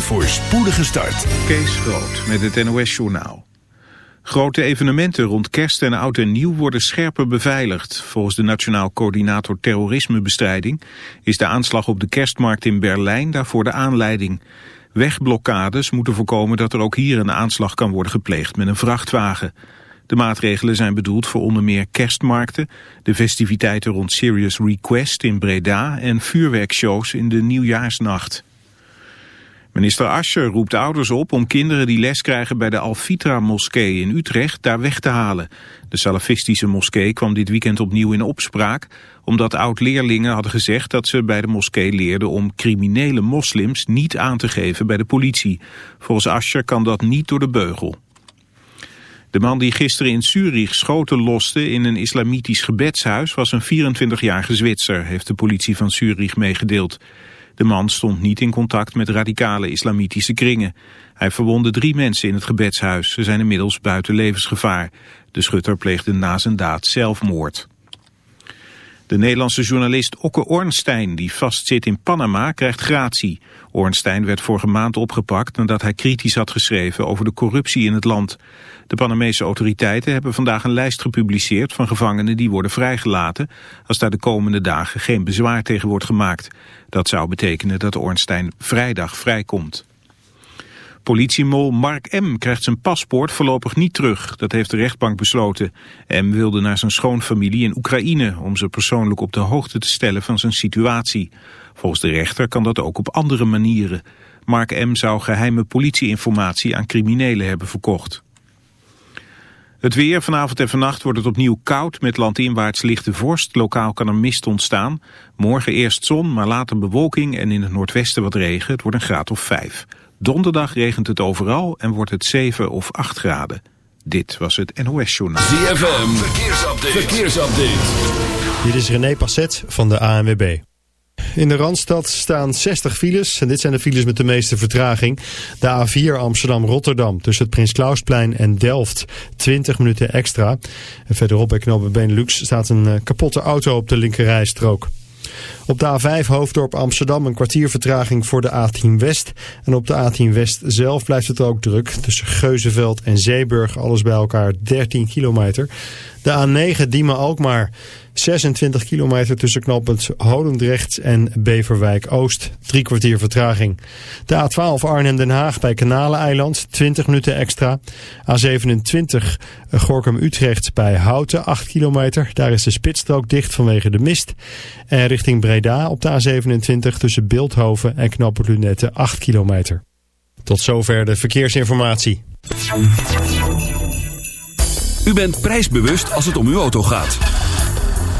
voorspoedige start. Kees Groot met het NOS-journaal. Grote evenementen rond kerst en oud en nieuw worden scherper beveiligd. Volgens de Nationaal Coördinator Terrorismebestrijding... is de aanslag op de kerstmarkt in Berlijn daarvoor de aanleiding. Wegblokkades moeten voorkomen dat er ook hier een aanslag kan worden gepleegd met een vrachtwagen. De maatregelen zijn bedoeld voor onder meer kerstmarkten... de festiviteiten rond Serious Request in Breda... en vuurwerkshows in de nieuwjaarsnacht. Minister Ascher roept ouders op om kinderen die les krijgen bij de Al-Fitra-moskee in Utrecht daar weg te halen. De salafistische moskee kwam dit weekend opnieuw in opspraak, omdat oud-leerlingen hadden gezegd dat ze bij de moskee leerden om criminele moslims niet aan te geven bij de politie. Volgens Ascher kan dat niet door de beugel. De man die gisteren in Zurich schoten loste in een islamitisch gebedshuis was een 24-jarige Zwitser, heeft de politie van Zurich meegedeeld. De man stond niet in contact met radicale islamitische kringen. Hij verwonde drie mensen in het gebedshuis. Ze zijn inmiddels buiten levensgevaar. De schutter pleegde na zijn daad zelfmoord. De Nederlandse journalist Okke Ornstein, die vastzit in Panama, krijgt gratie. Ornstein werd vorige maand opgepakt nadat hij kritisch had geschreven over de corruptie in het land. De Panamese autoriteiten hebben vandaag een lijst gepubliceerd van gevangenen die worden vrijgelaten als daar de komende dagen geen bezwaar tegen wordt gemaakt. Dat zou betekenen dat Ornstein vrijdag vrijkomt. Politiemol Mark M. krijgt zijn paspoort voorlopig niet terug. Dat heeft de rechtbank besloten. M. wilde naar zijn schoonfamilie in Oekraïne... om ze persoonlijk op de hoogte te stellen van zijn situatie. Volgens de rechter kan dat ook op andere manieren. Mark M. zou geheime politieinformatie aan criminelen hebben verkocht. Het weer, vanavond en vannacht wordt het opnieuw koud met landinwaarts lichte vorst. Lokaal kan er mist ontstaan. Morgen eerst zon, maar later bewolking en in het noordwesten wat regen. Het wordt een graad of 5. Donderdag regent het overal en wordt het 7 of 8 graden. Dit was het NOS Journaal. ZFM, verkeersupdate. verkeersupdate. Dit is René Passet van de ANWB. In de Randstad staan 60 files en dit zijn de files met de meeste vertraging. De A4 Amsterdam-Rotterdam tussen het Prins Klausplein en Delft 20 minuten extra. En verderop bij knopen Benelux staat een eh, kapotte auto op de linkerrijstrook. Op de A5 Hoofddorp Amsterdam een kwartier vertraging voor de A10 West. En op de A10 West zelf blijft het ook druk. Tussen Geuzenveld en Zeeburg alles bij elkaar 13 kilometer. De A9 Diemen-Alkmaar 26 kilometer tussen knooppunt Holendrecht en Beverwijk-Oost. Drie kwartier vertraging. De A12 Arnhem-Den Haag bij Kanaleneiland. 20 minuten extra. A27 Gorkum-Utrecht bij Houten. 8 kilometer. Daar is de spitsstrook dicht vanwege de mist. En richting Breda op de A27 tussen Beeldhoven en knooppunt Lunette 8 kilometer. Tot zover de verkeersinformatie. U bent prijsbewust als het om uw auto gaat.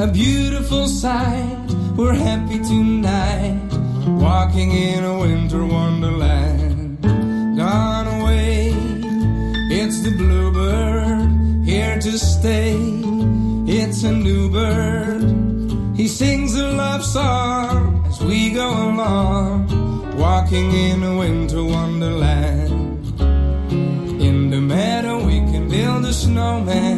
a beautiful sight. We're happy tonight, walking in a winter wonderland. Gone away, it's the bluebird, here to stay. It's a new bird, he sings a love song as we go along, walking in a winter wonderland. In the meadow, we can build a snowman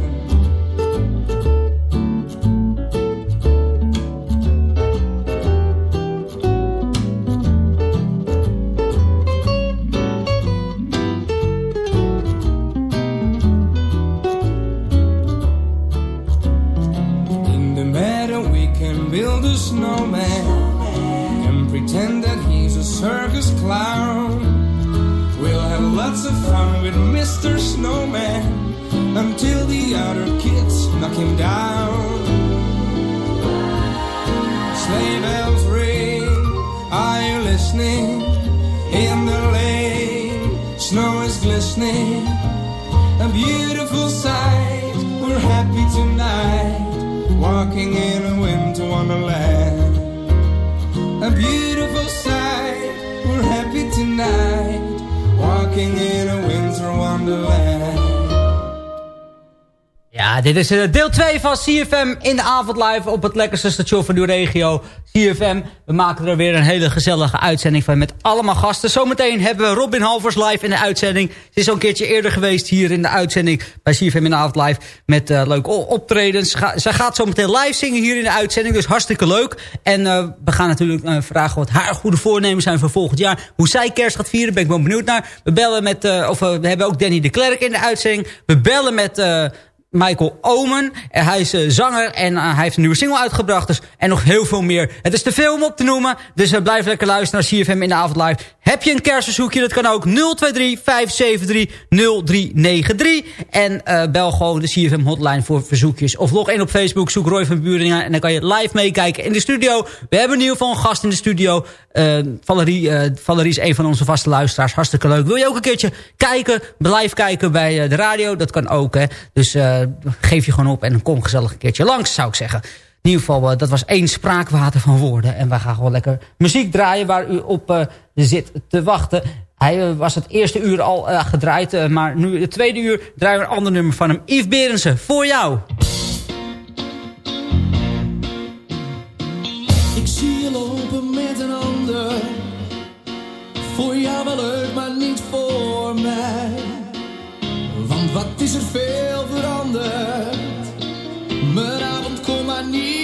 Dit is eh, deel 2 van CFM in de avond live op het lekkerste station van uw regio, CFM. We maken er weer een hele gezellige uitzending van met allemaal gasten. Zometeen hebben we Robin Halvers live in de uitzending. Ze is al een keertje eerder geweest hier in de uitzending bij CFM in de avond live met uh, leuke optredens. Zij gaat zometeen live zingen hier in de uitzending, dus hartstikke leuk. En uh, we gaan natuurlijk vragen wat haar goede voornemens zijn voor volgend jaar. Hoe zij kerst gaat vieren, ben ik wel benieuwd naar. We bellen met, of we hebben ook Danny de Klerk in de uitzending. We bellen met... Michael Omen. Hij is uh, zanger en uh, hij heeft een nieuwe single uitgebracht. Dus, en nog heel veel meer. Het is te veel om op te noemen. Dus uh, blijf lekker luisteren naar CFM in de avond live. Heb je een kerstverzoekje? Dat kan ook 023 573 0393. En bel gewoon de CFM hotline voor verzoekjes. Of log in op Facebook, zoek Roy van Buringen. En dan kan je live meekijken in de studio. We hebben in ieder geval een gast in de studio. Valerie, Valerie is een van onze vaste luisteraars. Hartstikke leuk. Wil je ook een keertje kijken, live kijken bij de radio? Dat kan ook. Hè. Dus geef je gewoon op en kom gezellig een keertje langs, zou ik zeggen. In ieder geval, uh, dat was één spraakwater van woorden. En wij gaan gewoon lekker muziek draaien waar u op uh, zit te wachten. Hij was het eerste uur al gedraaid, maar nu het tweede uur draaien we een ander nummer van hem. Yves Berensen, voor jou. Ik zie je lopen met een ander. Voor jou wel leuk, maar niet voor mij. Want wat is er veel veranderd? Mijn avond komt maar niet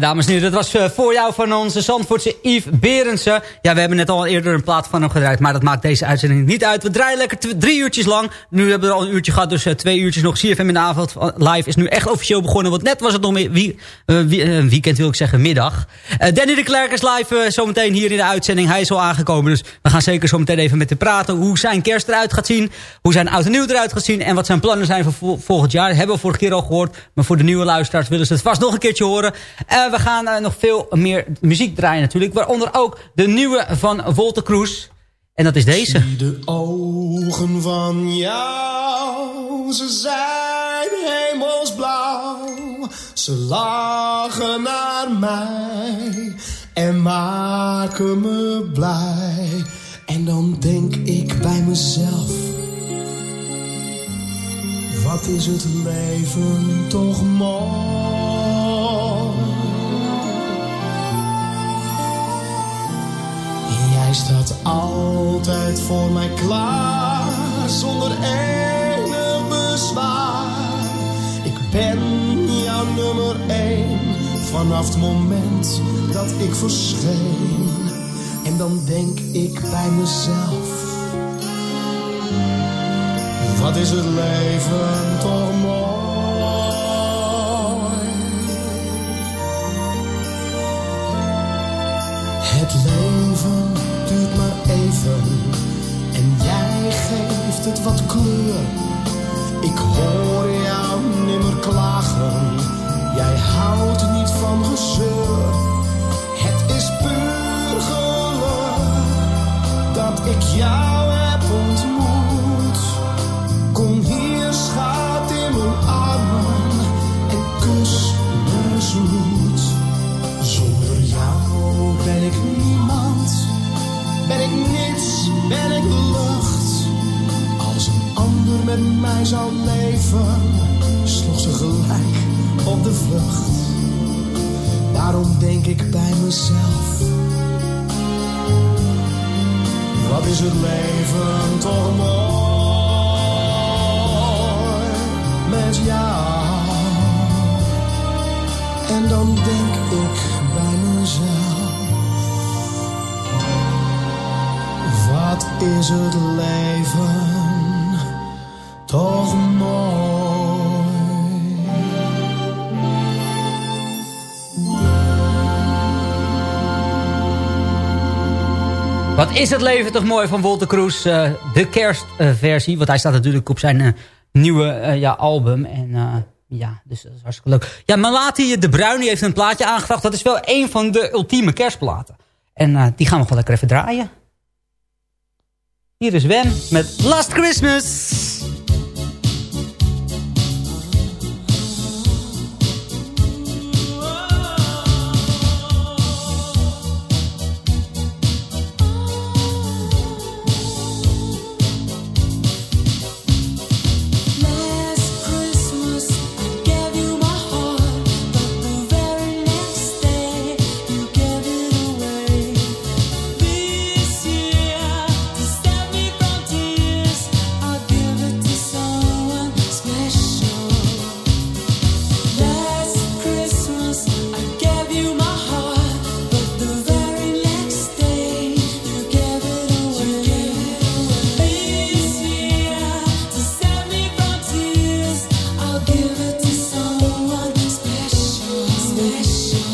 Dames en heren, dat was uh, voor jou van onze Zandvoortse Yves Berendsen. Ja, we hebben net al eerder een plaat van hem gedraaid, maar dat maakt deze uitzending niet uit. We draaien lekker drie uurtjes lang. Nu hebben we al een uurtje gehad, dus uh, twee uurtjes nog. CFM in de avond live is nu echt officieel begonnen, want net was het nog wie, uh, wie, weekend, wil ik zeggen, middag. Danny de Klerk is live zometeen hier in de uitzending. Hij is al aangekomen, dus we gaan zeker zometeen even met hem praten. Hoe zijn kerst eruit gaat zien, hoe zijn oud en nieuw eruit gaat zien... en wat zijn plannen zijn voor volgend jaar. Hebben we vorige keer al gehoord, maar voor de nieuwe luisteraars willen ze het vast nog een keertje horen. Uh, we gaan uh, nog veel meer muziek draaien natuurlijk. Waaronder ook de nieuwe van Volte Cruz. En dat is deze. De ogen van jou, ze zijn hemelsblauw. Ze lachen naar mij en maken me blij. En dan denk ik bij mezelf... Wat is het leven toch mooi. Staat altijd voor mij klaar, zonder enig bezwaar. Ik ben jouw nummer één, vanaf het moment dat ik verscheen. En dan denk ik bij mezelf wat is het leven toch mooi. Het leven duurt maar even en jij geeft het wat kleur. Ik hoor jou nimmer klagen, jij houdt niet van gezeur. Het is puur geluk dat ik jou heb ontmoet. Met mij zou leven, sloeg ze gelijk op de vlucht. Daarom denk ik bij mezelf. Wat is het leven toch mooi? met jou. En dan denk ik bij mezelf: wat is het leven toch? Wat is het leven toch mooi van Wolter Kroes, uh, de kerstversie. want hij staat natuurlijk op zijn uh, nieuwe uh, ja, album. En ja, dus dat is hartstikke leuk. Ja, Malati de Bruin heeft een plaatje aangevraagd. Dat is wel een van de ultieme kerstplaten. En die gaan we gewoon lekker even draaien. Hier is Wen met Last Christmas. wish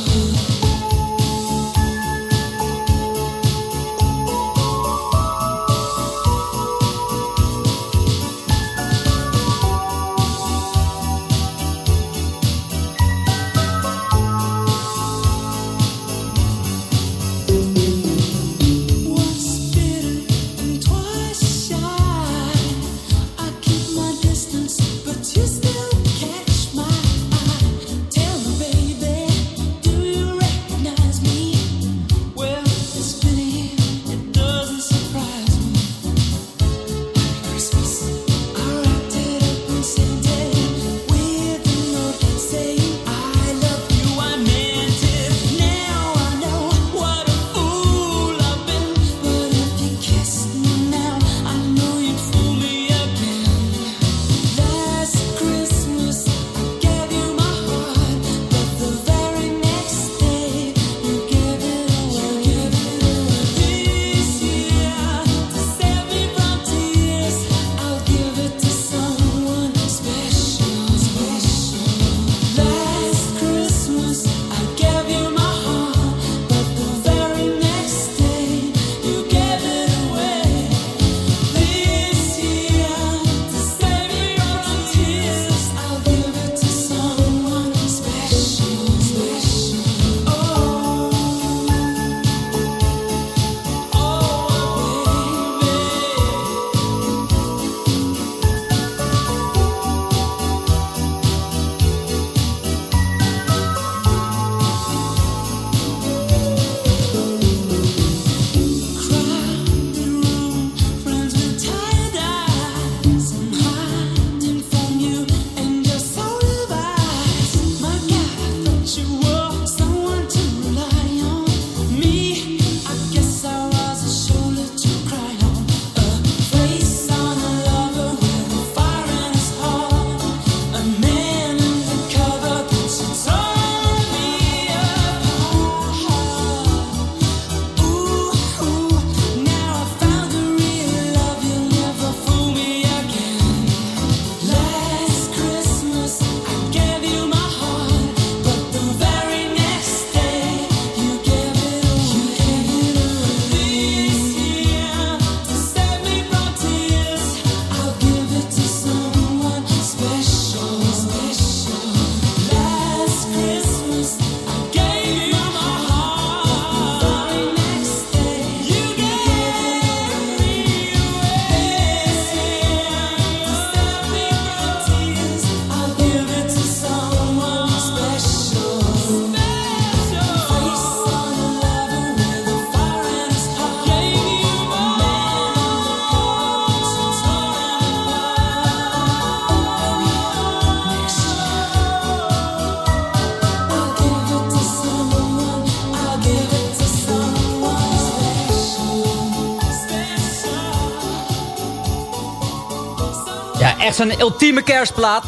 zo'n ultieme kerstplaat.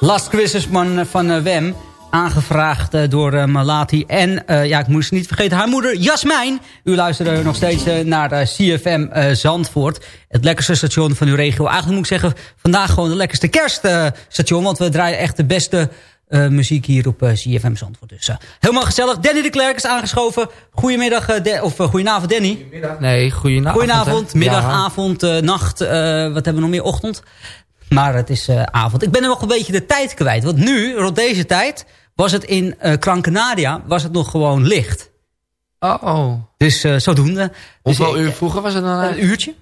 Last Christmas Man van uh, Wem. Aangevraagd uh, door uh, Malati. En ja, ik moest niet vergeten haar moeder Jasmijn. U luisterde nog steeds naar CFM Zandvoort. Het lekkerste station van uw regio. Eigenlijk moet ik zeggen, vandaag gewoon het lekkerste kerststation. want we draaien echt de beste uh, muziek hier op uh, CFM Zandvoort. Dus uh, helemaal gezellig. Danny de Klerk is aangeschoven. Goedemiddag, de, of goedenavond Danny. Goedemiddag. Nee, goedenavond. Goedenavond, middag, ja. avond, nacht, wat hebben we nog meer, ochtend. Maar het is avond. Ik ben er nog een beetje de tijd kwijt. Want nu, rond deze tijd, was het in uh, Canaria was het nog gewoon licht. Oh. oh. Dus zodoende. Hoeveel dus, uur vroeger was het dan? Een uurtje.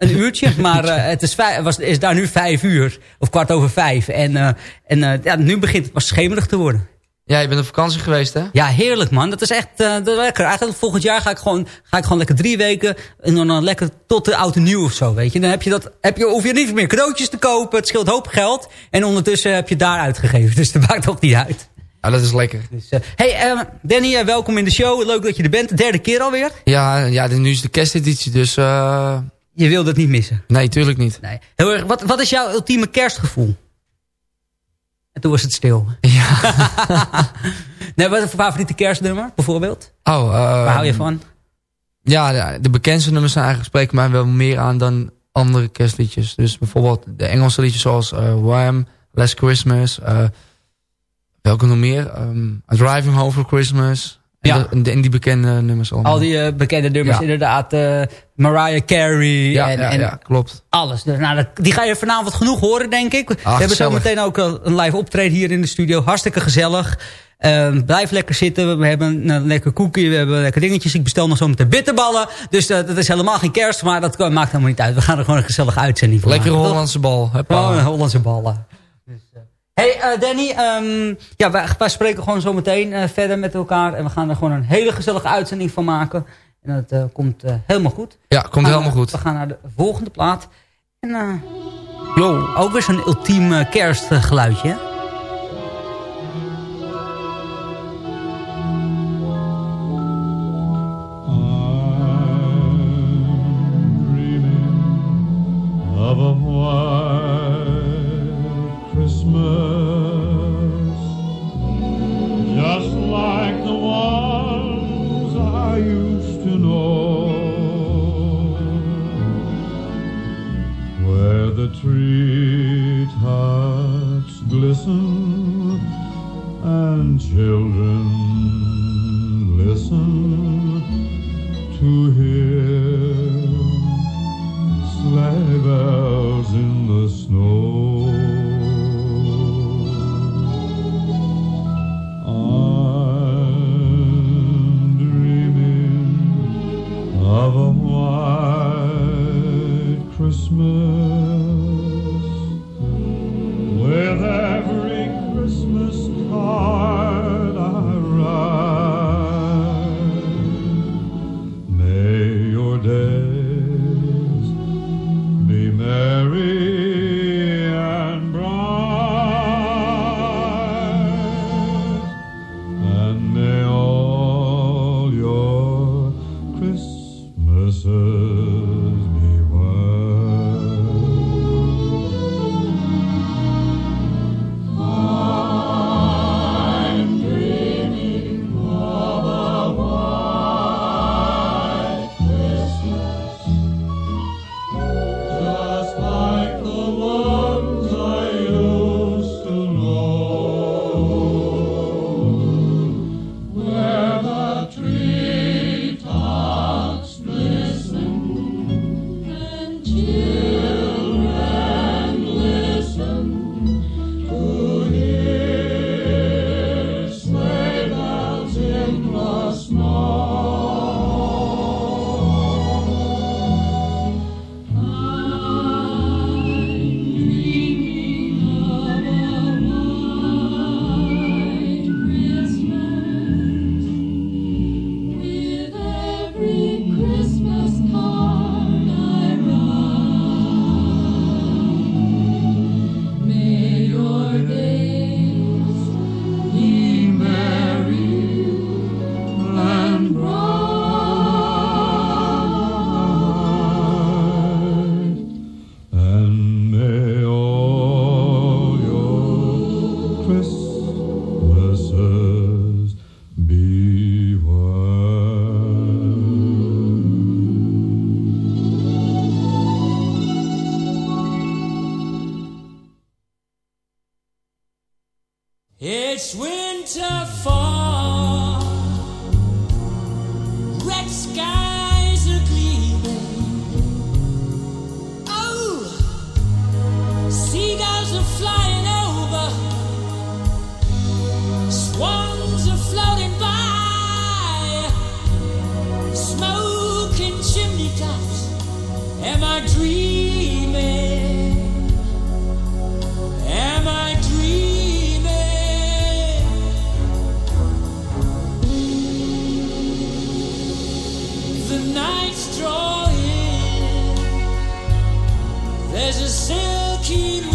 Een uurtje, maar uh, het is, was, is daar nu vijf uur. Of kwart over vijf. En, uh, en uh, ja, nu begint het pas schemerig te worden. Ja, je bent op vakantie geweest, hè? Ja, heerlijk, man. Dat is echt dat is lekker. Eigenlijk volgend jaar ga ik, gewoon, ga ik gewoon lekker drie weken... en dan lekker tot de oude nieuw of zo, weet je. Dan heb je dat, heb je, hoef je niet meer cadeautjes te kopen. Het scheelt hoop geld. En ondertussen heb je daar uitgegeven. Dus dat maakt toch niet uit. Ja, dat is lekker. Dus, hey, Danny, welkom in de show. Leuk dat je er bent. De derde keer alweer. Ja, ja nu is de kersteditie, dus... Je wilde het niet missen? Nee, tuurlijk niet. Nee. Heel erg, wat, wat is jouw ultieme kerstgevoel? En toen was het stil. Ja. nee, wat is je favoriete kerstnummer, bijvoorbeeld? Oh, uh, Waar hou je van? Ja, de, bekendste nummers zijn eigenlijk spreken mij wel meer aan dan andere kerstliedjes. Dus bijvoorbeeld de Engelse liedjes zoals uh, Wham, Last Christmas. Uh, welke nog meer? Um, Driving Home for Christmas. Ja. En, de, die bekende nummers allemaal. Al die uh, bekende nummers, ja. inderdaad. Uh, Mariah Carey. Ja, en, ja, en ja, klopt. Alles. Dus, nou, dat, die ga je vanavond genoeg horen, denk ik. Ach, We hebben zo gezellig. meteen ook een live optreden hier in de studio. Hartstikke gezellig. Uh, blijf lekker zitten. We hebben een lekker koekje. We hebben lekker dingetjes. Ik bestel nog zo meteen bitterballen. Dus uh, dat is helemaal geen kerst. Maar dat maakt helemaal niet uit. We gaan er gewoon een gezellige uitzending van Lekkere maken. Hollandse bal. Gewoon een Hollandse ballen. Hey uh, Danny, um, ja, wij, wij, spreken gewoon zo meteen uh, verder met elkaar. En we gaan er gewoon een hele gezellige uitzending van maken. En dat uh, komt helemaal goed. Ja, komt gaan, helemaal goed. We gaan naar de volgende plaat. En yo, ook weer zo'n ultiem kerstgeluidje. There's a silky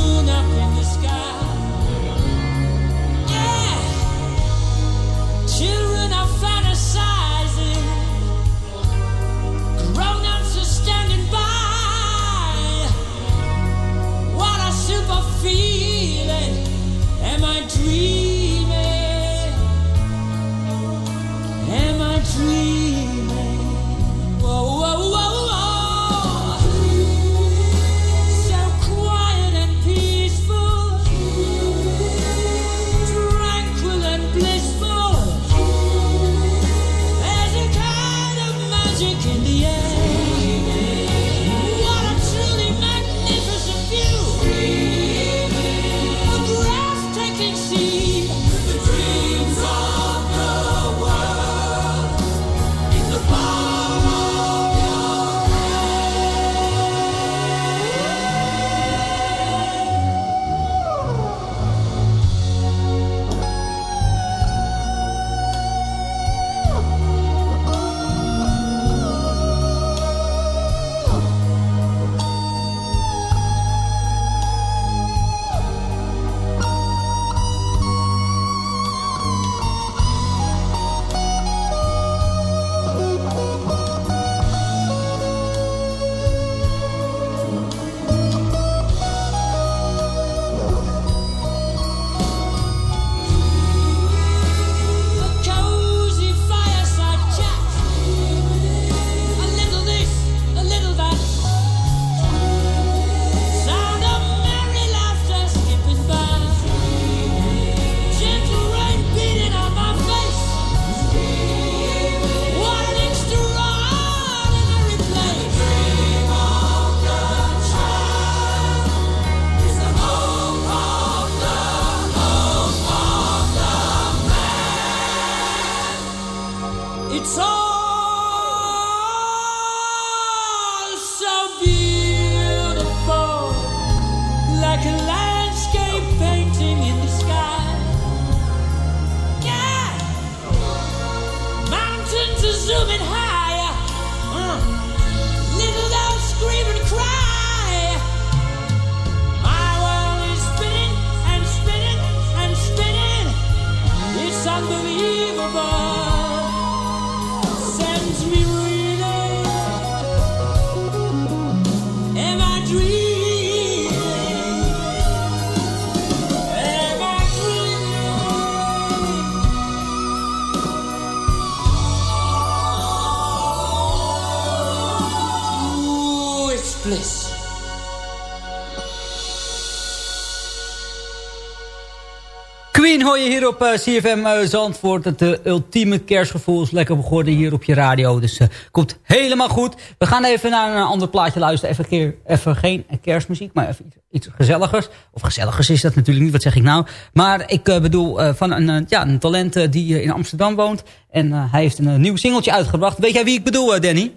hier op eh, CFM eh, Zandvoort. Het eh, ultieme kerstgevoel is lekker begonnen hier op je radio. Dus komt helemaal goed. We gaan even naar een ander plaatje luisteren. Even, keer, even geen kerstmuziek, maar even iets, gezelligers. Of gezelligers is dat natuurlijk niet, wat zeg ik nou. Maar ik bedoel van een, ja, een talent die in Amsterdam woont. En hij heeft een nieuw singeltje uitgebracht. Weet jij wie ik bedoel, Danny?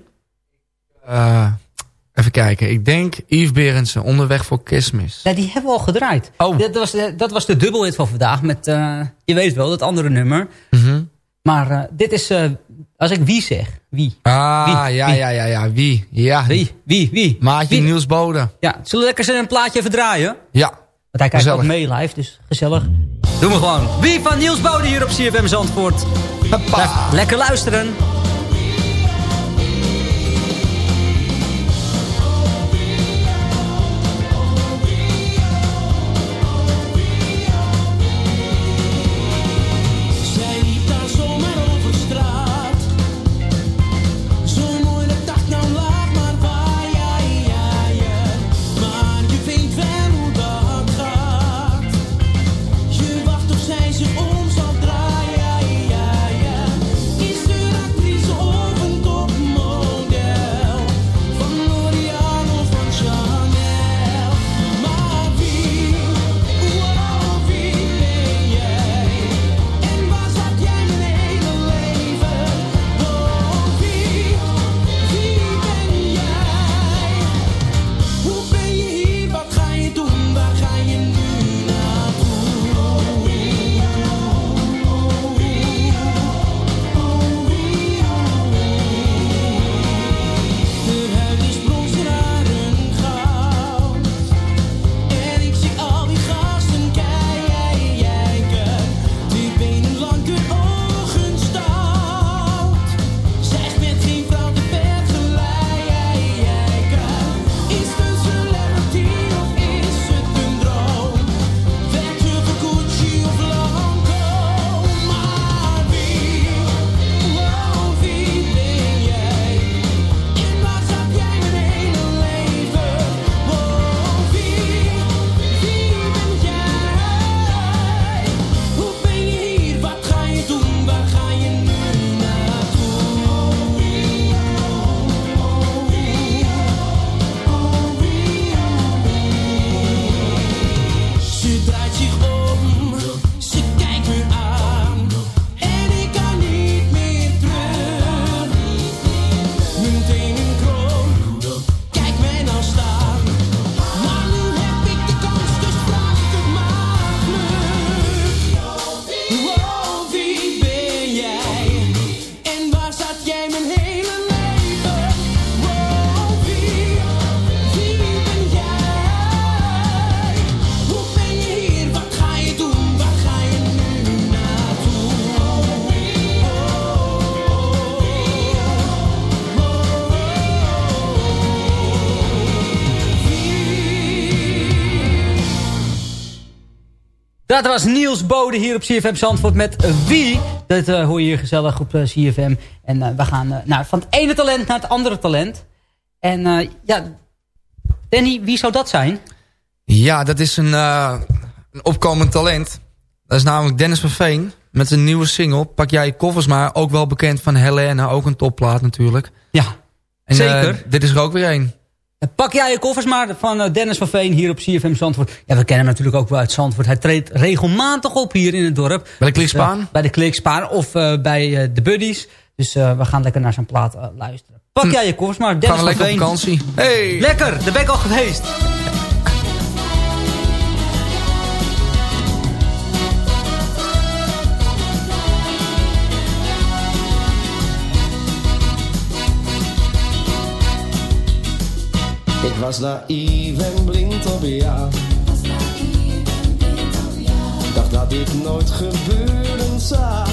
Eh, even kijken. Ik denk Yves Berendsen, Onderweg voor Kerstmis. Ja, die hebben we al gedraaid. Oh. Dat, was, de- dat was de dubbelhit van vandaag met, eh, je weet wel, dat andere nummer. Mhm. Maar eh, dit is, eh, als ik wie zeg, wie? Ah, Wie? ja, Wie? ja, ja, ja. Wie? Ja. Wie? Wie? Wie? Maatje Wie? Niels Bode. Ja, zullen we lekker zijn een plaatje even draaien? Ja. Want hij kijkt ook mee live, dus gezellig. Doen we gewoon. Wie van Niels Bode hier op CFM Zandvoort. Blijf lekker luisteren. Dat was Niels Bode hier op CFM Zandvoort met Wie. Dat eh, hoor je hier gezellig op uh, CFM. En uh, we gaan nou, van het ene talent naar het andere talent. En ja, Danny, wie zou dat zijn? Ja, dat is een, een opkomend talent. Dat is namelijk Dennis van Veen. Met zijn nieuwe single, Pak jij je koffers maar. Ook wel bekend van Helena, ook een topplaat natuurlijk. Ja, en, zeker. dit is er ook weer een. Pak jij je koffers maar van Dennis van Veen hier op CFM Zandvoort. Ja, we kennen hem natuurlijk ook wel uit Zandvoort. Hij treedt regelmatig op hier in het dorp. Bij de Klikspaan? Dus, uh, bij de Klikspaan of uh, bij uh, de Buddies. Dus we gaan lekker naar zijn plaat luisteren. Pak hm. jij je koffers maar, Dennis gaan we van lekker Veen. op vakantie. Hey. Lekker, daar ben ik al geweest. Ik was naïef en blind op jou. Dacht dat dit nooit gebeuren zou.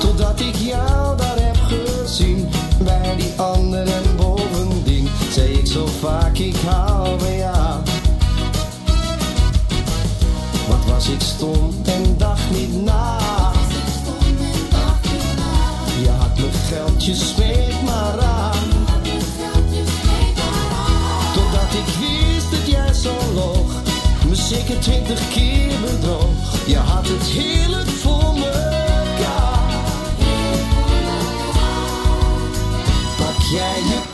Totdat ik jou daar heb gezien. Bij die ander en bovendien. Zei ik zo vaak ik hou van jou. Wat was ik stom en dacht niet na. Je had me geldjes, smeet maar aan. Zo loog, me zeker twintig keer bedroog. Je had het heerlijk voor mekaar. Pak jij je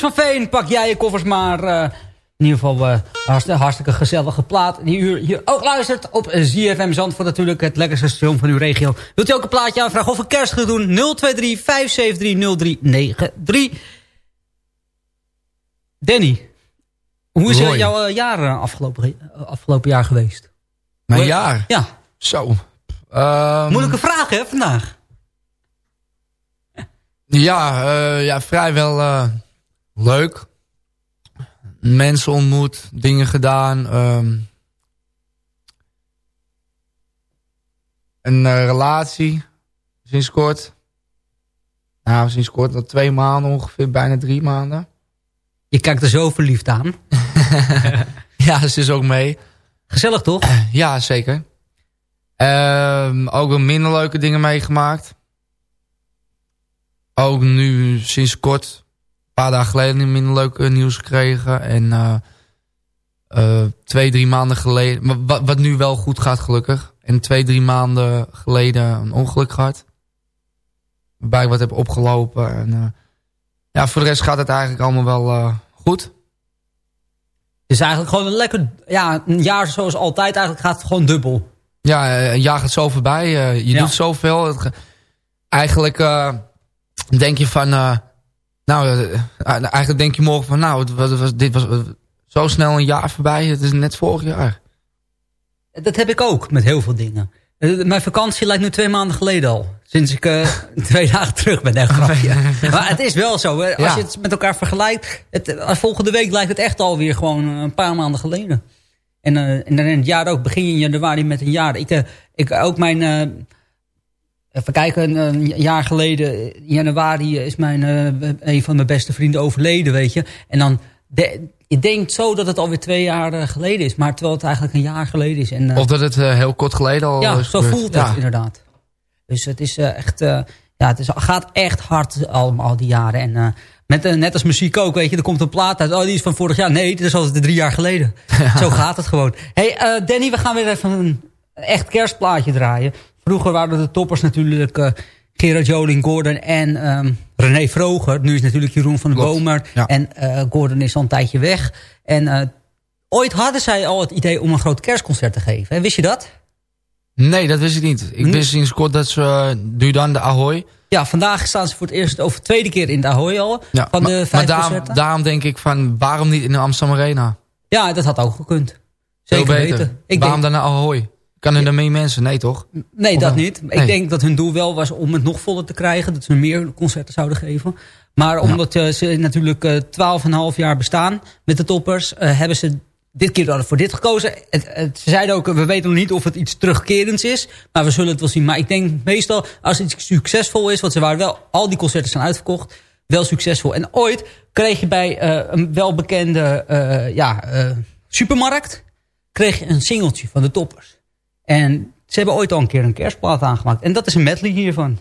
Van Veen, pak jij je koffers maar. eh, in ieder geval uh, hartstikke, hartstikke gezellige plaat. Die u hier ook luistert op ZFM Zandvoort natuurlijk. Het lekkerste station van uw regio. Wilt u ook een plaatje aanvragen of een kerst gaan doen? 023 573 0393. Danny, hoe is Roy. jouw uh, jaar afgelopen, afgelopen jaar geweest? Mijn jaar? Ja, Zo. Ehm, moeilijke vraag hè vandaag. Ja, eh, ja vrijwel eh, leuk. Mensen ontmoet, dingen gedaan. ehm, een eh, relatie, sinds kort. Nou, sinds kort al twee maanden ongeveer, bijna drie maanden. Je kijkt er zo verliefd aan. ja, ze is ook mee. Gezellig toch? Ja, zeker. Ehm, ook wel minder leuke dingen meegemaakt. Ook nu sinds kort, paar dagen geleden, minder leuke nieuws gekregen. En eh, eh, twee, drie maanden geleden, wat, wat nu wel goed gaat gelukkig. En twee, drie maanden geleden een ongeluk gehad. Waarbij ik wat heb opgelopen. En, eh, ja, voor de rest gaat het eigenlijk allemaal wel goed. Het is eigenlijk gewoon een lekker, ja, een jaar zoals altijd eigenlijk gaat het gewoon dubbel. Ja, een jaar gaat zo voorbij. je Ja. doet zoveel. Eigenlijk denk je van... eh, nou, eh, eigenlijk denk je morgen van... Nou, het was, dit was eh, zo snel een jaar voorbij. Het is net vorig jaar. Dat heb ik ook met heel veel dingen. Eh, Mijn vakantie lijkt nu twee maanden geleden al. Sinds ik eh, twee dagen terug ben. Nee, grapje. Maar het is wel zo. Hè? Als Ja. je het met elkaar vergelijkt. Het, als volgende week lijkt het echt alweer gewoon eh, een paar maanden geleden. En, eh, en dan in het jaar ook. Begin in januari met een jaar. Ik, eh, ik ook mijn... even kijken, een, jaar geleden, in januari, is mijn, eh, een van mijn beste vrienden overleden, weet je. En dan, de, je denkt zo dat het alweer twee jaar eh, geleden is. Maar terwijl het eigenlijk een jaar geleden is. En, eh, Of dat het heel kort geleden al ja, is zo voelt het Ja. inderdaad. Dus het is echt, ja, het is, gaat echt hard al, al die jaren. En met, net als muziek ook, weet je, er komt een plaat uit. Oh, die is van vorig jaar. Nee, dit is altijd drie jaar geleden. Zo gaat het gewoon. hey, Danny, we gaan weer even een echt kerstplaatje draaien. Vroeger waren de toppers natuurlijk eh, Gerard Joling, Gordon en ehm, René Vroger. Nu is natuurlijk Jeroen van der Klopt, Bomer. ja. En eh, Gordon is al een tijdje weg. En eh, ooit hadden zij al het idee om een groot kerstconcert te geven. Hè? Wist je dat? Nee, dat wist ik niet. Ik Hm? wist sinds kort dat ze uh, Dudan de Ahoy. Ja, vandaag staan ze voor het eerst of de tweede keer in de Ahoy al. Ja, van maar, de maar daarom, daarom denk ik van waarom niet in de Amsterdam Arena? Ja, dat had ook gekund. Veel Zeker beter. weten. Ik waarom denk, dan naar Ahoy? Kan er dan meer mensen? Nee toch? nee, Of dat wel? niet. Ik Nee. denk dat hun doel wel was om het nog voller te krijgen. Dat ze meer concerten zouden geven. Maar omdat eh, ze natuurlijk eh, 12,5 jaar bestaan met de toppers... eh, hebben ze dit keer dan voor dit gekozen. Het, het- ze zeiden ook, we weten nog niet of het iets terugkerends is. Maar we zullen het wel zien. Maar ik denk meestal als iets succesvol is... want ze waren wel, al die concerten zijn uitverkocht... wel succesvol. En ooit kreeg je bij eh, een welbekende eh, ja, eh, supermarkt... kreeg je een singeltje van de toppers. En ze hebben ooit al een keer een kerstplaat aangemaakt. En dat is een medley hiervan.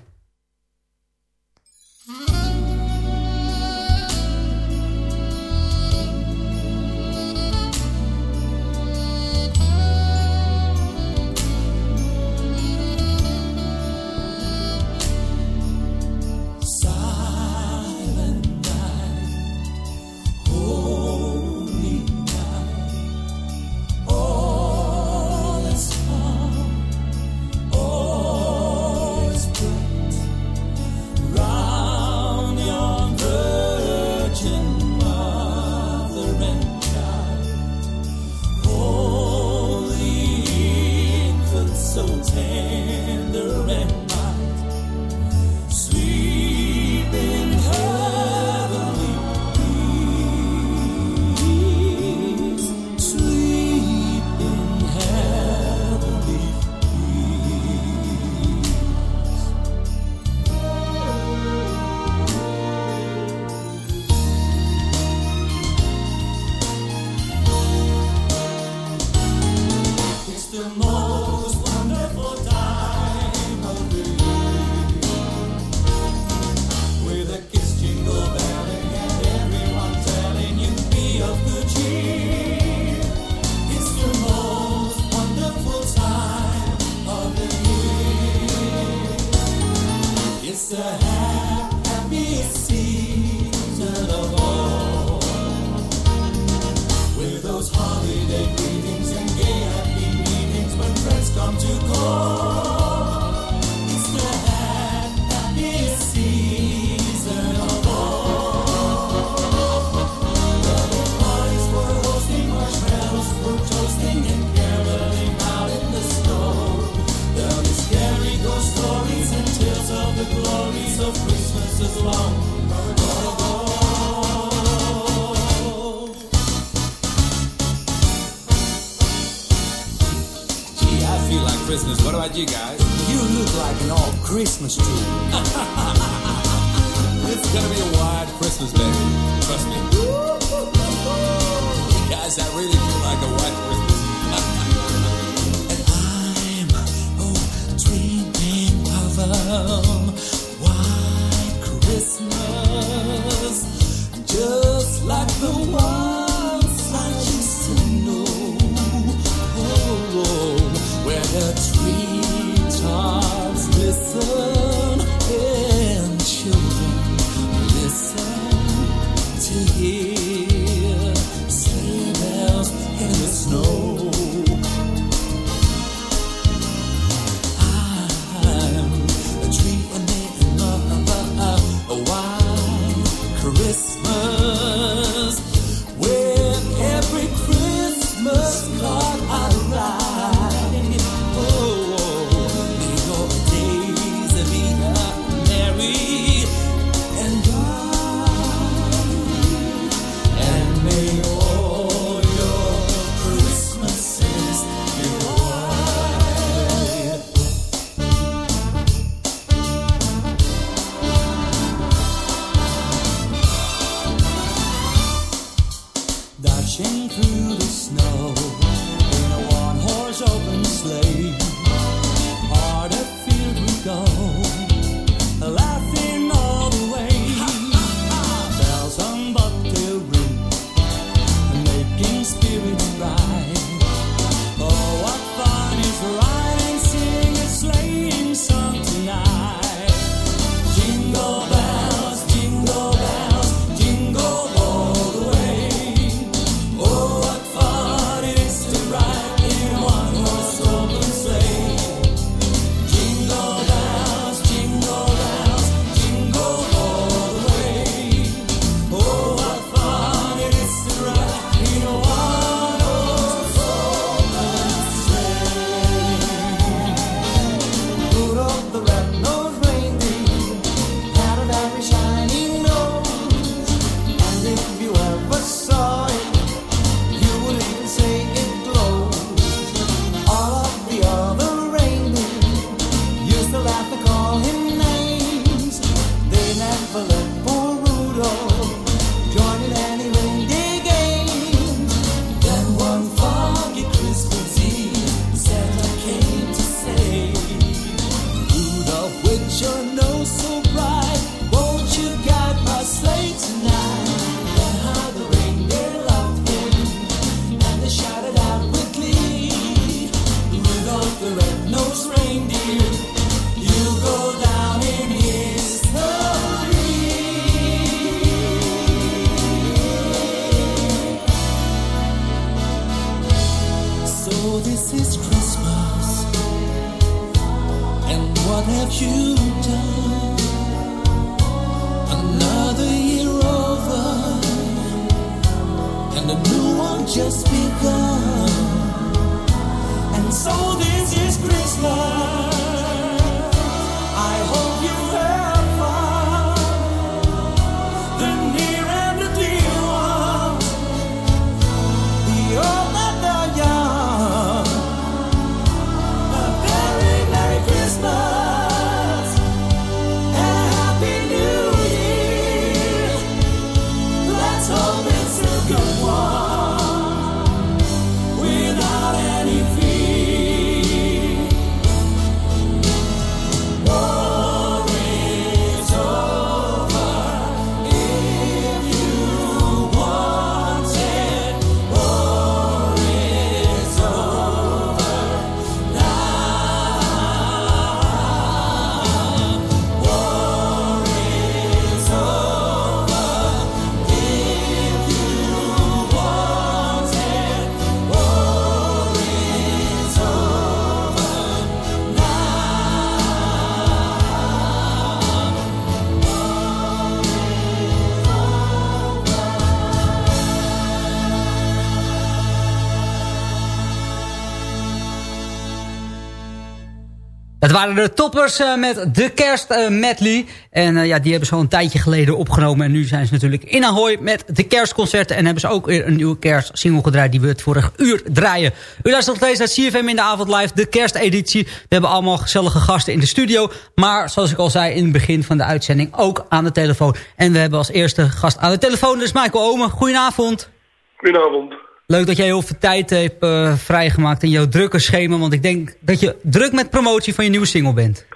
De toppers uh, met de kerst uh, medley. En uh, ja, die hebben ze een tijdje geleden opgenomen. En nu zijn ze natuurlijk in Ahoy met de kerstconcerten. En hebben ze ook weer een nieuwe kerstsingle gedraaid die we het vorig uur draaien. U luistert nog steeds naar CFM in de avond live, de kersteditie. We hebben allemaal gezellige gasten in de studio. Maar zoals ik al zei in het begin van de uitzending ook aan de telefoon. En we hebben als eerste gast aan de telefoon, dus Michael Omen. Goedenavond. Goedenavond. Leuk dat jij heel veel tijd hebt uh, vrijgemaakt in jouw drukke schema. Want ik denk dat je druk met promotie van je nieuwe single bent.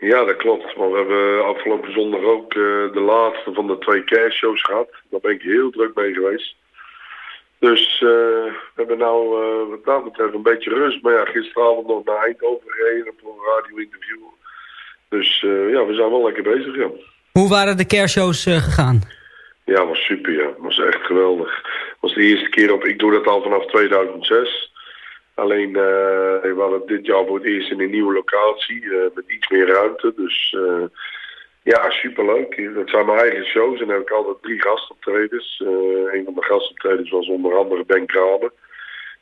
Ja, dat klopt. Maar we hebben afgelopen zondag ook uh, de laatste van de twee kerstshows gehad. Daar ben ik heel druk mee geweest. Dus uh, we hebben nou wat dat betreft een beetje rust. Maar ja, gisteravond nog naar Eindhoven gereden voor een radio-interview. Dus ja, we zijn wel lekker bezig, ja. Hoe waren de kerstshows gegaan? Ja, was super, ja. was echt geweldig. Was de eerste keer op, ik doe dat al vanaf 2006. Alleen, uh, we hadden dit jaar voor het eerst in een nieuwe locatie, uh, met iets meer ruimte. Dus uh, ja, superleuk. Dat zijn mijn eigen shows en heb ik altijd drie gastoptredens. een van de gastoptredens was onder andere Ben Kramer.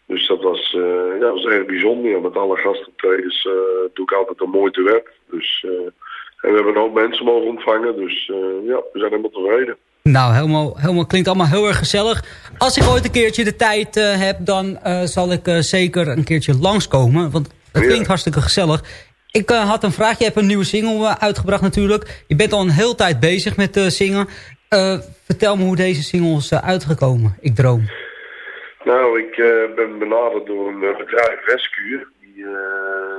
Dus dat was, ja, was erg bijzonder. Met alle gastoptredens doe ik altijd een mooi duet. Dus, en we hebben ook mensen mogen ontvangen. Dus ja, we zijn helemaal tevreden. Nou, helemaal, helemaal klinkt allemaal heel erg gezellig. Als ik ooit een keertje de tijd uh, heb, dan uh, zal ik uh, zeker een keertje langskomen. Want het klinkt ja. hartstikke gezellig. Ik had een vraag. Je hebt een nieuwe single uitgebracht natuurlijk. Je bent al een hele tijd bezig met zingen. vertel me hoe deze single is uitgekomen. Ik droom. Nou, ik ben benaderd door een bedrijf Rescue. Die,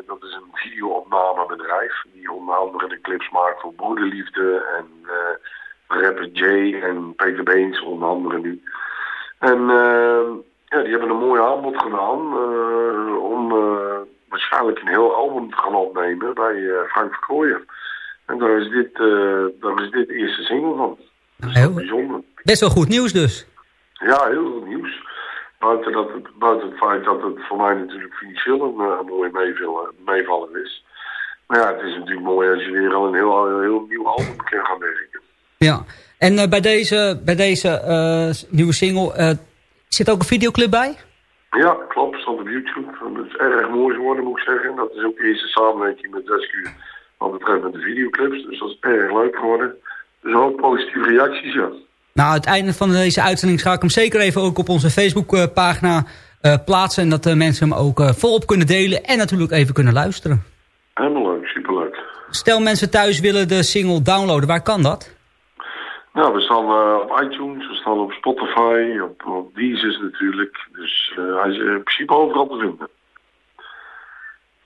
dat is een videoopnamebedrijf. Die onder andere de clips maakt voor broederliefde en rapper Jay en Peter Beens onder andere nu. En uh, ja, die hebben een mooi aanbod gedaan uh, om uh, waarschijnlijk een heel album te gaan opnemen bij Frank Verkooyen. En daar is dit, daar is dit de eerste single van. Dat is heel bijzonder. Best wel goed nieuws dus. Ja, heel goed nieuws. Buiten, dat het, buiten het feit dat het voor mij natuurlijk financieel een mooi meevallen is. Maar ja, het is natuurlijk mooi als je weer al een heel, heel, heel nieuw album kan gaan werken. Ja, en uh, bij deze, bij deze uh, nieuwe single uh, zit ook een videoclip bij? Ja, klopt. Stond op YouTube. Dat is erg mooi geworden, moet ik zeggen. Dat is ook de eerste samenwerking met Rescue wat betreft met de videoclips. Dus dat is erg leuk geworden. Dus ook positieve reacties, ja. Nou, het einde van deze uitzending ga ik hem zeker even ook op onze Facebookpagina plaatsen. En dat de mensen hem ook volop kunnen delen en natuurlijk even kunnen luisteren. Helemaal leuk, superleuk. Stel mensen thuis willen de single downloaden, waar kan dat? Nou, we staan uh, op iTunes, we staan op Spotify, op, op Deezer natuurlijk. Dus uh, hij is in principe overal te vinden.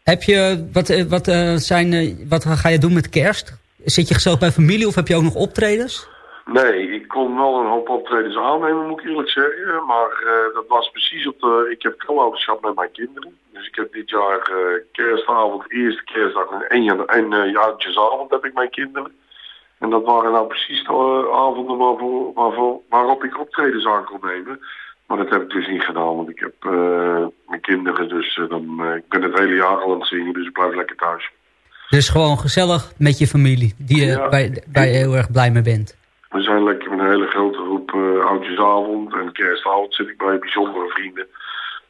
Heb je, wat, wat, uh, zijn, wat ga je doen met kerst? Zit je gezellig bij familie of heb je ook nog optredens? Nee, ik kon wel een hoop optredens aannemen, moet ik eerlijk zeggen. Maar dat was precies op de... Ik heb co-ouderschap met mijn kinderen. Dus ik heb dit jaar kerstavond, eerste kerstdag en, en, en jaartjesavond heb ik mijn kinderen. En dat waren nou precies de uh, avonden waarvoor, waarvoor, waarop ik optredens aan kon nemen. Maar dat heb ik dus niet gedaan, want ik heb uh, mijn kinderen, dus uh, dan, ik ben het hele jaar al aan het zingen, dus ik blijf lekker thuis. Dus gewoon gezellig met je familie, die ja, bij, waar je heel erg blij mee bent. We zijn lekker met een hele grote groep oudjesavond en kerstavond zit ik bij bijzondere vrienden.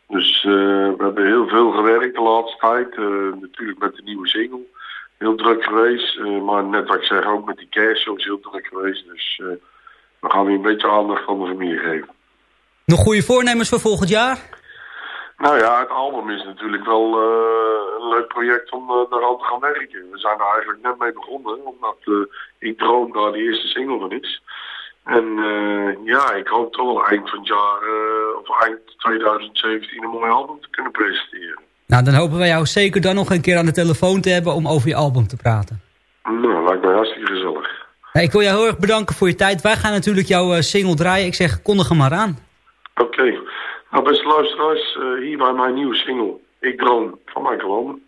Dus we hebben heel veel gewerkt de laatste tijd, natuurlijk met de nieuwe single heel druk geweest. Uh, maar net wat ik zeg, ook met die kerstshows heel druk geweest. Dus uh, we gaan weer een beetje aandacht aan de familie geven. Nog goede voornemens voor volgend jaar? Nou ja, het album is natuurlijk wel uh, een leuk project om daaraan te gaan werken. We zijn er eigenlijk net mee begonnen, omdat Ik Droom daar de eerste single van is. En ja, ik hoop toch wel eind van het jaar, of eind 2017, een mooi album te kunnen presenteren. Nou, dan hopen wij jou zeker dan nog een keer aan de telefoon te hebben om over je album te praten. Nou, lijkt mij hartstikke gezellig. ik wil jou heel erg bedanken voor je tijd. Wij gaan natuurlijk jouw uh, single draaien. Ik zeg, kondig hem maar aan. Oké. Okay. Nou, beste luisteraars, uh, hier bij mijn nieuwe single. Ik droom van Michael Omen.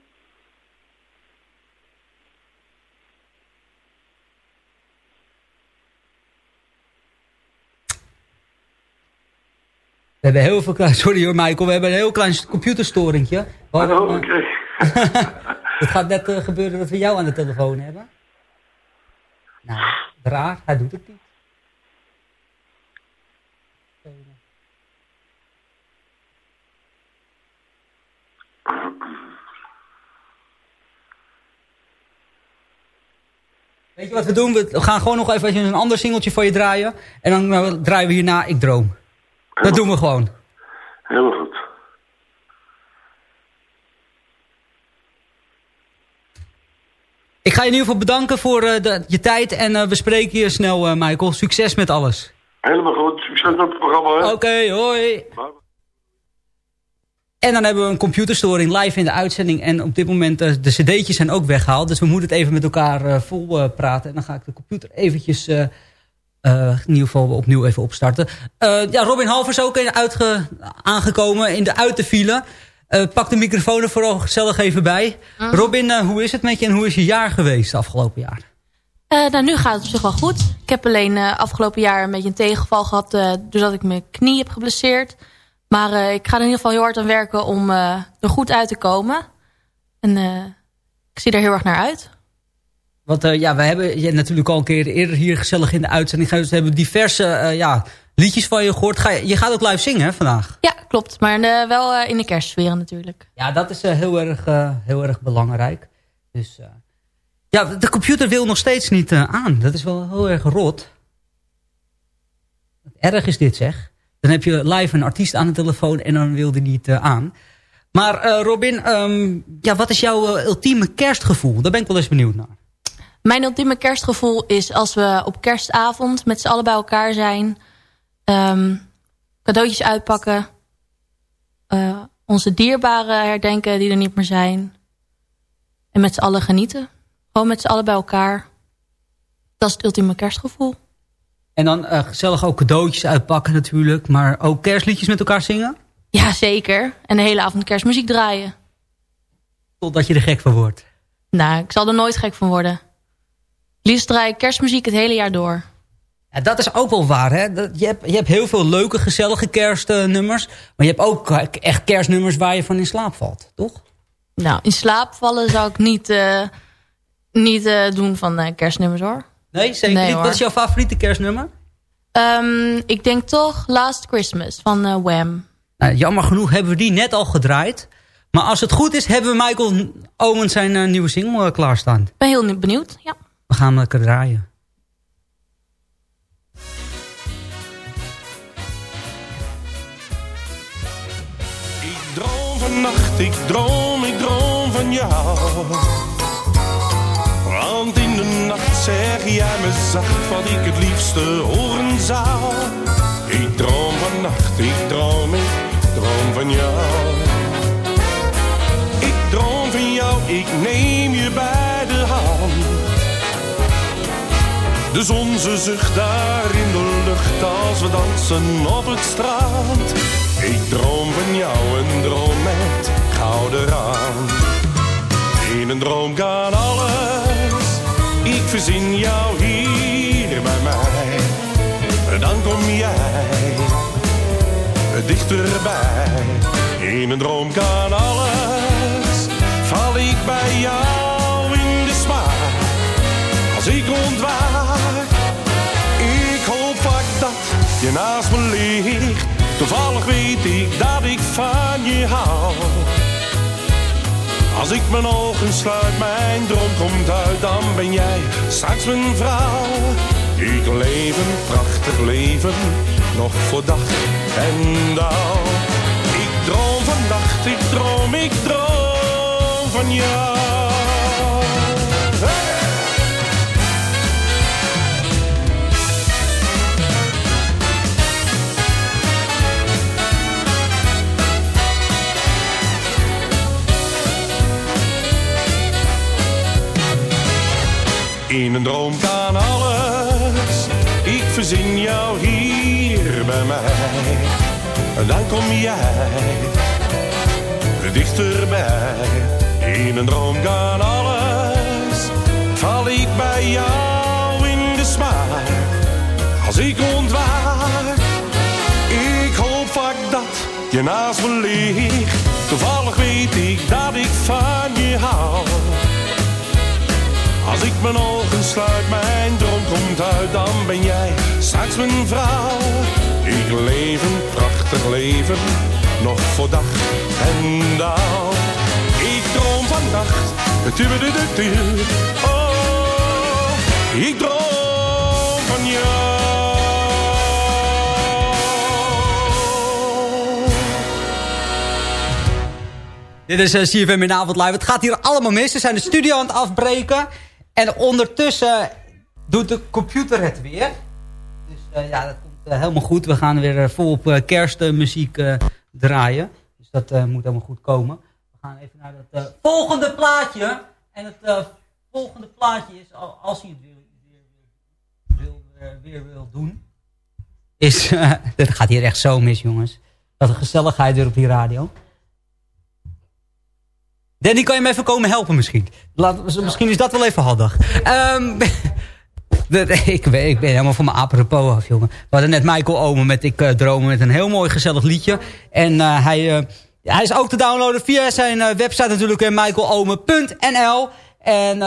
We hebben heel veel. Sorry hoor, Michael. We hebben een heel klein computerstoringje. Oh, oké. Okay. het gaat net uh, gebeuren dat we jou aan de telefoon hebben. Nou, raar. Hij doet het niet. Weet je wat we doen? We gaan gewoon nog even een ander singeltje voor je draaien. En dan eh, draaien we hierna Ik Droom. Dat doen we gewoon. Helemaal goed. Ik ga je in ieder geval bedanken voor eh, de, je tijd. En eh, we spreken je snel, eh, Michael. Succes met alles. Helemaal goed. Succes met het programma. Oké, hoi. En dan hebben we een computerstoring live in de uitzending. En op dit moment, de cd'tjes zijn ook weggehaald. Dus we moeten het even met elkaar vol praten. En dan ga ik de computer eventjes in ieder geval opnieuw even opstarten. Eh, ja, Robin Halvers ook in, uitge, aangekomen in de uiterfile. Eh pak de microfoon er vooral gezellig even bij. Robin, eh, hoe is het met je en hoe is je jaar geweest afgelopen jaar? Eh, nou, nu gaat het op zich wel goed. Ik heb alleen eh, afgelopen jaar een beetje een tegenval gehad... eh, doordat ik mijn knie heb geblesseerd. Maar eh, ik ga er in ieder geval heel hard aan werken om eh, er goed uit te komen. En eh, ik zie er heel erg naar uit. Want eh, ja, we hebben je natuurlijk al een keer eerder hier gezellig in de uitzending. geweest. We hebben diverse eh, ja, liedjes van je gehoord. Ga je, je gaat ook live zingen hè, vandaag. Ja, klopt. Maar eh, wel in de kerstsfeer natuurlijk. Ja, dat is heel, erg, heel erg belangrijk. Dus ja, de computer wil nog steeds niet aan. Dat is wel heel erg rot. Erg is dit zeg. Dan heb je live een artiest aan de telefoon en dan wil die niet aan. Maar Robin, ehm, ja, wat is jouw ultieme kerstgevoel? Daar ben ik wel eens benieuwd naar. Mijn ultieme kerstgevoel is als we op kerstavond met z'n allen bij elkaar zijn. ehm, cadeautjes uitpakken. eh, onze dierbaren herdenken die er niet meer zijn. En met z'n allen genieten. Gewoon met z'n allen bij elkaar. Dat is het ultieme kerstgevoel. En dan eh, gezellig ook cadeautjes uitpakken natuurlijk. Maar ook kerstliedjes met elkaar zingen. Ja, zeker. En de hele avond kerstmuziek draaien. Totdat je er gek van wordt. Nou, ik zal er nooit gek van worden. Liefst draai ik kerstmuziek het hele jaar door. Ja, dat is ook wel waar. Hè? Je, hebt, je hebt heel veel leuke, gezellige kerstnummers. Maar je hebt ook echt kerstnummers waar je van in slaap valt. Toch? Nou, in slaap vallen zou ik niet, eh, niet eh, doen van eh, kerstnummers hoor. Nee, zeker Nee, niet. hoor. Wat is jouw favoriete kerstnummer? Ehm, ik denk toch Last Christmas van Wham. Nou, jammer genoeg hebben we die net al gedraaid. Maar als het goed is, hebben we Michael Owen zijn nieuwe single klaarstaan. Ik ben heel benieuwd. Ja. We gaan hem lekker draaien. Ik droom vannacht, ik droom, ik droom van jou. Want in de nacht zeg jij me zacht wat ik het liefste horen zou. Ik droom vannacht, ik droom, ik droom van jou. Ik droom van jou, ik neem je bij De zon ze zucht daar in de lucht als we dansen op het strand. Ik droom van jou, een droom met gouden rand. In een droom kan alles, ik verzin jou hier bij mij. Dan kom jij dichterbij. In een droom kan alles, val ik bij jou naast me ligt. Toevallig weet ik dat ik van je hou. Als ik mijn ogen sluit, mijn droom komt uit, dan ben jij straks mijn vrouw. Ik leef een prachtig leven, nog voor dag en dauw. Ik droom van nacht, ik droom, ik droom van jou. In een droom kan alles, ik verzin jou hier bij mij. En dan kom jij dichterbij. In een droom kan alles, val ik bij jou in de smaak. Als ik ontwaak, ik hoop vaak dat je naast me ligt. Toevallig weet ik dat ik van je hou. Als ik mijn ogen sluit, mijn droom komt uit, dan ben jij straks mijn vrouw. Ik leef een prachtig leven, nog voor dag en dauw. Ik droom van nacht, tu-du-du-du-du. oh. Ik droom van jou. Dit is uh, CFM in Avond Live. Het gaat hier allemaal mis. Ze zijn de studio aan het afbreken. En ondertussen doet de computer het weer. Dus uh, ja, dat komt uh, helemaal goed. We gaan weer vol op kerstmuziek draaien. Dus dat moet helemaal goed komen. We gaan even naar het volgende plaatje. En het volgende plaatje is, als hij het weer, weer, weer, weer wil doen... Is, dat gaat hier echt zo mis, jongens. Wat een gezelligheid weer op die radio. Danny, kan je me even komen helpen misschien? Misschien is dat wel even handig. Um, ik, ben, ik ben helemaal van mijn apropos af, jongen. We hadden net Michael Omen met Ik uh, Dromen met een heel mooi gezellig liedje. En uh, hij, uh, hij is ook te downloaden via zijn website natuurlijk, michaelomen.nl. En,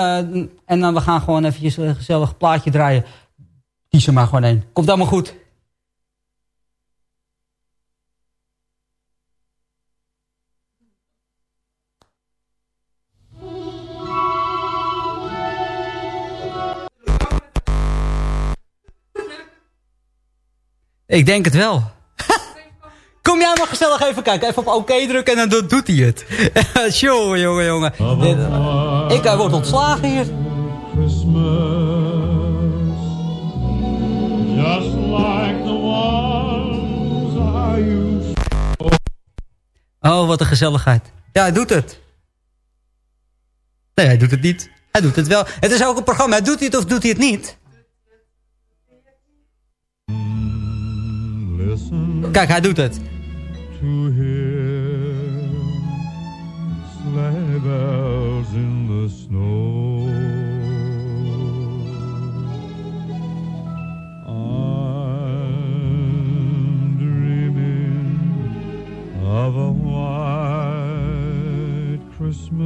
en dan we gaan gewoon eventjes een gezellig plaatje draaien. Kies er maar gewoon één. Komt allemaal goed. Ik denk het wel. Kom jij maar gezellig even kijken. Even op oké drukken en dan doet hij het. jongen, jongen, jongen. Ik uh, word ontslagen hier. Just like the ones I used Oh, wat een gezelligheid. Ja, hij doet het. Nee, hij doet het niet. Hij doet het wel. Het is ook een programma. Doet hij het of doet hij het niet? Kijk, hij doet het. To hear bells in the snow. I'm of a white Christmas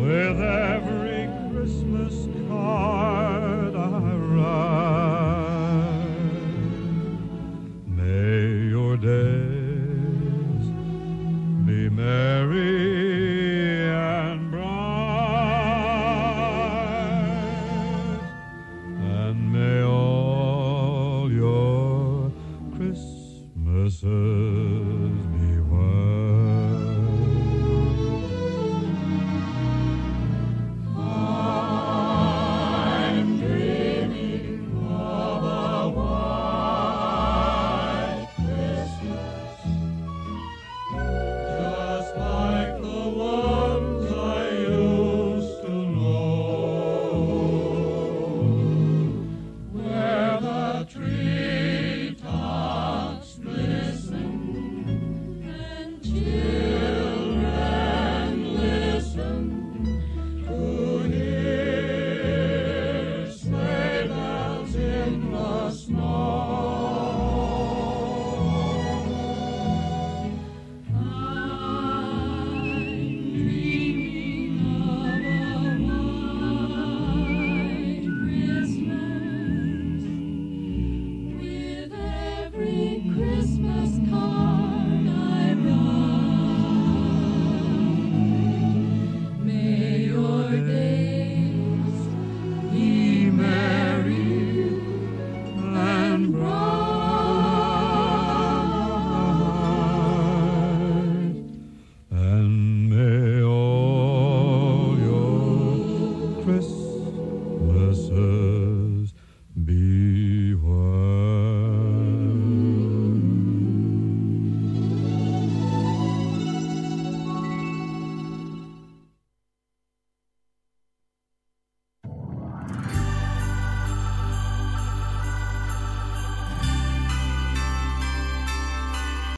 with